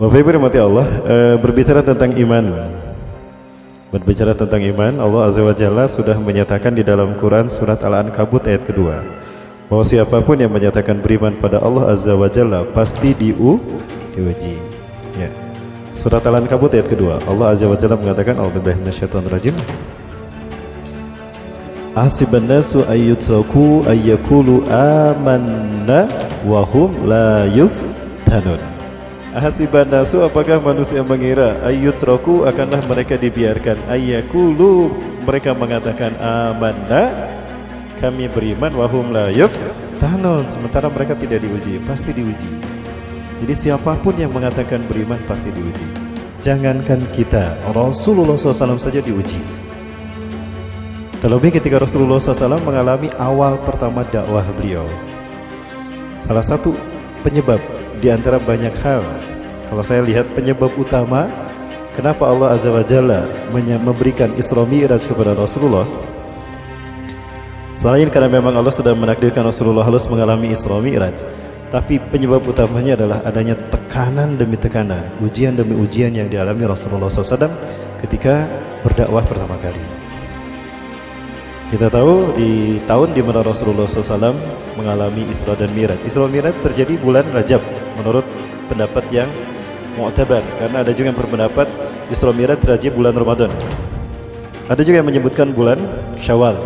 Bapak Ibu rahmati Allah, eh, berbicara tentang iman. Berbicara tentang iman, Allah Azza wa Jalla sudah menyatakan di dalam Quran surat Al-Ankabut ayat kedua bahwa siapa pun yang menyatakan beriman pada Allah Azza wa Jalla pasti diu diuji. Ya. Surat Al-Ankabut ayat kedua, Allah Azza wa Jalla mengatakan A'udzubillahi rajim. Hasiban nasu ayyutsaku ayyakulu amanna wa hum la yuftanun. Hasiban nasu apakah manusia mengira ayyutsraku akanlah mereka dibiarkan ayyakulu mereka mengatakan amanna kami beriman wa hum la yuftanun sementara mereka tidak diuji pasti diuji. Jadi siapa pun yang mengatakan beriman pasti diuji. Jangankan kita, Rasulullah SAW saja diuji. Terlebih ketika Rasulullah SAW mengalami awal pertama dakwah beliau. Salah satu penyebab di antara banyak hal. Kalau saya lihat penyebab utama kenapa Allah Azza wa Jalla memberikan Isra Mi'raj kepada Rasulullah. Selain karena memang Allah sudah menakdirkan Rasulullah harus mengalami Isra Mi'raj. Tapi penyebab utamanya adalah adanya tekanan demi tekanan, ujian demi ujian yang dialami Rasulullah SAW ketika berdakwah pertama kali. Kita tahu di tahun di mana Rasulullah SAW mengalami Isra dan Mi'raj. Isra dan Mi'raj terjadi bulan Rajab menurut pendapat yang mu'tabar karena ada juga yang berpendapat Isra Mi'raj terjadi bulan Ramadan. Ada juga yang menyebutkan bulan Syawal.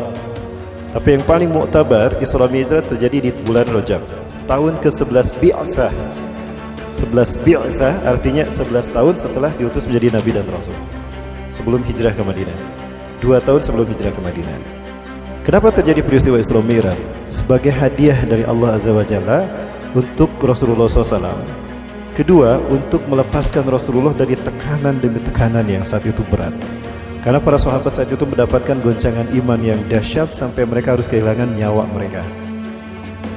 Tapi yang paling mu'tabar Isra Mi'raj terjadi di bulan Rajab. Tahun ke-11 Bi'athah. 11 Bi'athah artinya 11 tahun setelah diutus menjadi nabi dan rasul. Sebelum hijrah ke Madinah. Dua tahun sebelum hijrah ke Madinah. Kenapa terjadi peristiwa Isra Mi'raj? Sebagai hadiah dari Allah Azza wa Jalla untuk Rasulullah SAW. Kedua, untuk melepaskan Rasulullah dari tekanan demi tekanan yang saat itu berat. Karena para sahabat saat itu mendapatkan goncangan iman yang dahsyat sampai mereka harus kehilangan nyawa mereka.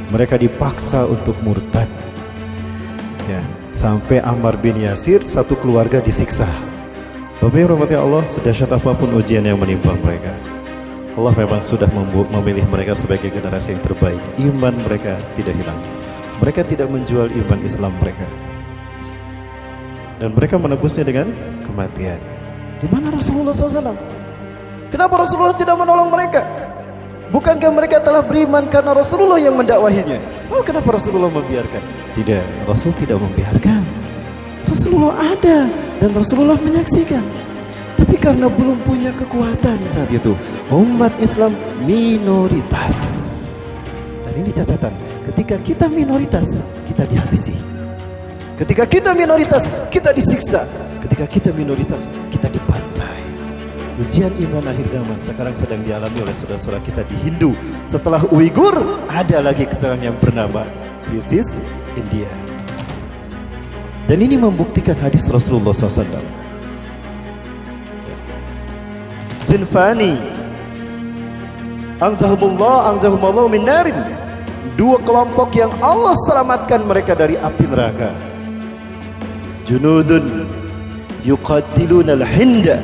Mereka dipaksa untuk murtad. Ya, sampai Ammar bin Yasir satu keluarga disiksa. Bapak Ibu Allah, sedahsyat apa pun ujian yang menimpa mereka. Allah memang sudah memilih mereka sebagai generasi yang terbaik. Iman mereka tidak hilang. Mereka tidak menjual iman Islam mereka. Dan mereka menebusnya dengan kematian. Di mana Rasulullah SAW? Kenapa Rasulullah tidak menolong mereka? Bukankah mereka telah beriman karena Rasulullah yang mendakwahinya? Oh, kenapa Rasulullah membiarkan? Tidak, Rasul tidak membiarkan. Rasulullah ada dan Rasulullah menyaksikan. Tapi karena belum punya kekuatan saat itu, umat Islam minoritas. Dan ini catatan, ketika kita minoritas, kita dihabisi. Ketika kita minoritas, kita disiksa. Ketika kita minoritas, kita dibantai. Ujian iman akhir zaman sekarang sedang dialami oleh saudara-saudara kita di Hindu. Setelah Uighur, ada lagi kecelakaan yang bernama krisis India. Dan ini membuktikan hadis Rasulullah SAW. Sinfani. Angzahumullah angzahumullah min narin. Dua kelompok yang Allah selamatkan mereka dari api neraka. Junudun yuqatiluna al-hinda.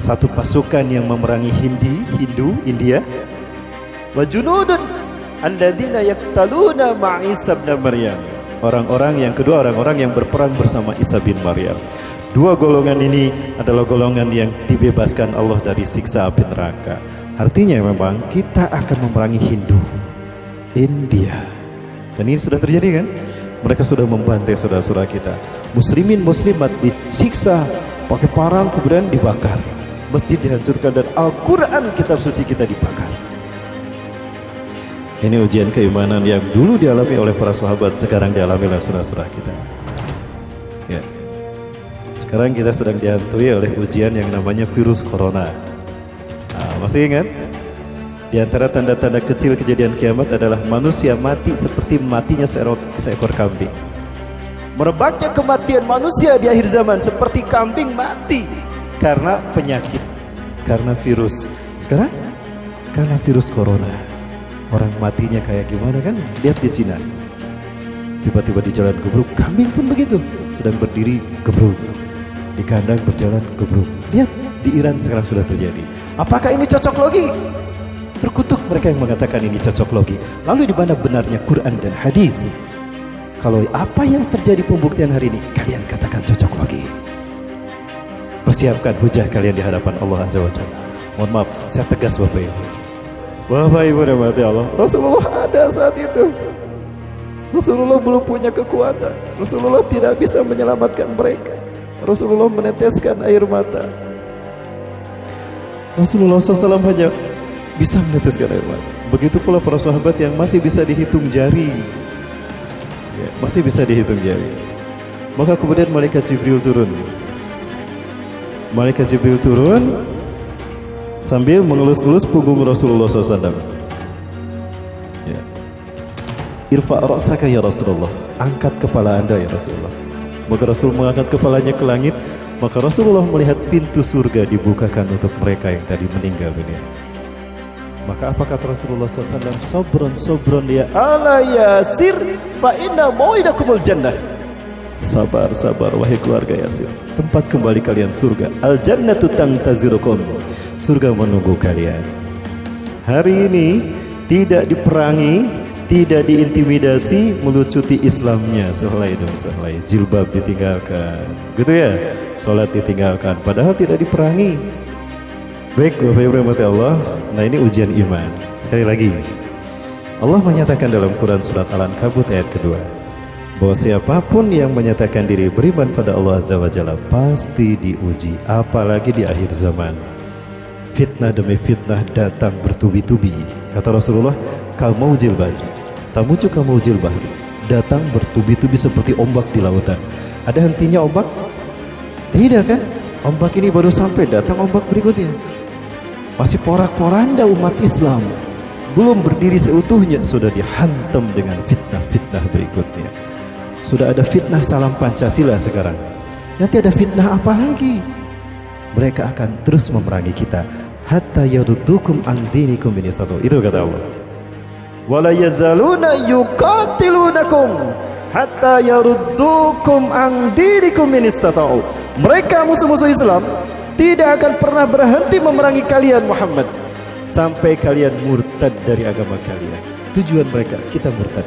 Satu pasukan yang memerangi Hindi Hindu India. Wa junudun alladzina yaktaluna ma'isa bin Maryam. Orang-orang yang kedua orang-orang yang berperang bersama Isa bin Maryam Dua golongan ini adalah golongan yang dibebaskan Allah dari siksa api neraka. Artinya memang kita akan memerangi Hindu, India. Dan ini sudah terjadi kan? Mereka sudah membantai saudara-saudara kita. Muslimin muslimat disiksa pakai parang kemudian dibakar. Masjid dihancurkan dan Al-Quran kitab suci kita dibakar. Ini ujian keimanan yang dulu dialami oleh para sahabat, sekarang dialami oleh saudara-saudara kita. Sekarang kita sedang dihantui oleh ujian yang namanya virus corona. Nah, masih ingat? Di antara tanda-tanda kecil kejadian kiamat adalah manusia mati seperti matinya seekor, seekor kambing. Merebaknya kematian manusia di akhir zaman seperti kambing mati karena penyakit, karena virus. Sekarang karena virus corona. Orang matinya kayak gimana kan? Lihat di Cina. Tiba-tiba di jalan gebruk, kambing pun begitu, sedang berdiri gebruk di kandang berjalan gebruk. Lihat di Iran sekarang sudah terjadi. Apakah ini cocok logi? Terkutuk mereka yang mengatakan ini cocok logi. Lalu di mana benarnya Quran dan hadis? Kalau apa yang terjadi pembuktian hari ini kalian katakan cocok lagi. Persiapkan hujah kalian di hadapan Allah Azza wa Jalla. Mohon maaf, saya tegas Bapak Ibu. Bapak Ibu dan mati Allah, Rasulullah ada saat itu. Rasulullah belum punya kekuatan. Rasulullah tidak bisa menyelamatkan mereka. Rasulullah meneteskan air mata. Rasulullah SAW hanya bisa meneteskan air mata. Begitu pula para sahabat yang masih bisa dihitung jari. Ya, masih bisa dihitung jari. Maka kemudian malaikat Jibril turun. Malaikat Jibril turun sambil mengelus-elus punggung Rasulullah SAW. Ya. Irfa ra'saka ya Rasulullah. Angkat kepala anda ya Rasulullah. Maka Rasul mengangkat kepalanya ke langit, maka Rasulullah melihat pintu surga dibukakan untuk mereka yang tadi meninggal dunia. Maka apa kata Rasulullah SAW? Sobron, sobron ya ala yasir fa inna jannah. Sabar, sabar wahai keluarga Yasir. Tempat kembali kalian surga. Al jannatu tangtazirukum. Surga menunggu kalian. Hari ini tidak diperangi, tidak diintimidasi melucuti Islamnya. Sehelai demi sehelai. Jilbab ditinggalkan. Gitu ya? Sholat ditinggalkan padahal tidak diperangi. Baik Bapak Ibu rahmati Allah. Nah ini ujian iman. Sekali lagi Allah menyatakan dalam Quran surat Al-Ankabut ayat kedua bahwa siapa pun yang menyatakan diri beriman pada Allah Azza wa Jalla pasti diuji apalagi di akhir zaman. Fitnah demi fitnah datang bertubi-tubi. Kata Rasulullah kau mau jilbab Tamu juga maujil bahri datang bertubi-tubi seperti ombak di lautan. Ada hentinya ombak? Tidak kan? Ombak ini baru sampai datang ombak berikutnya. Masih porak-poranda umat Islam belum berdiri seutuhnya sudah dihantam dengan fitnah-fitnah berikutnya. Sudah ada fitnah salam Pancasila sekarang. Nanti ada fitnah apa lagi? Mereka akan terus memerangi kita hatta yadutukum an dinikum Itu kata Allah wala yazaluna yuqatilunakum hatta yaruddukum an dirikum min istata'u. Mereka musuh-musuh Islam tidak akan pernah berhenti memerangi kalian Muhammad sampai kalian murtad dari agama kalian. Tujuan mereka kita murtad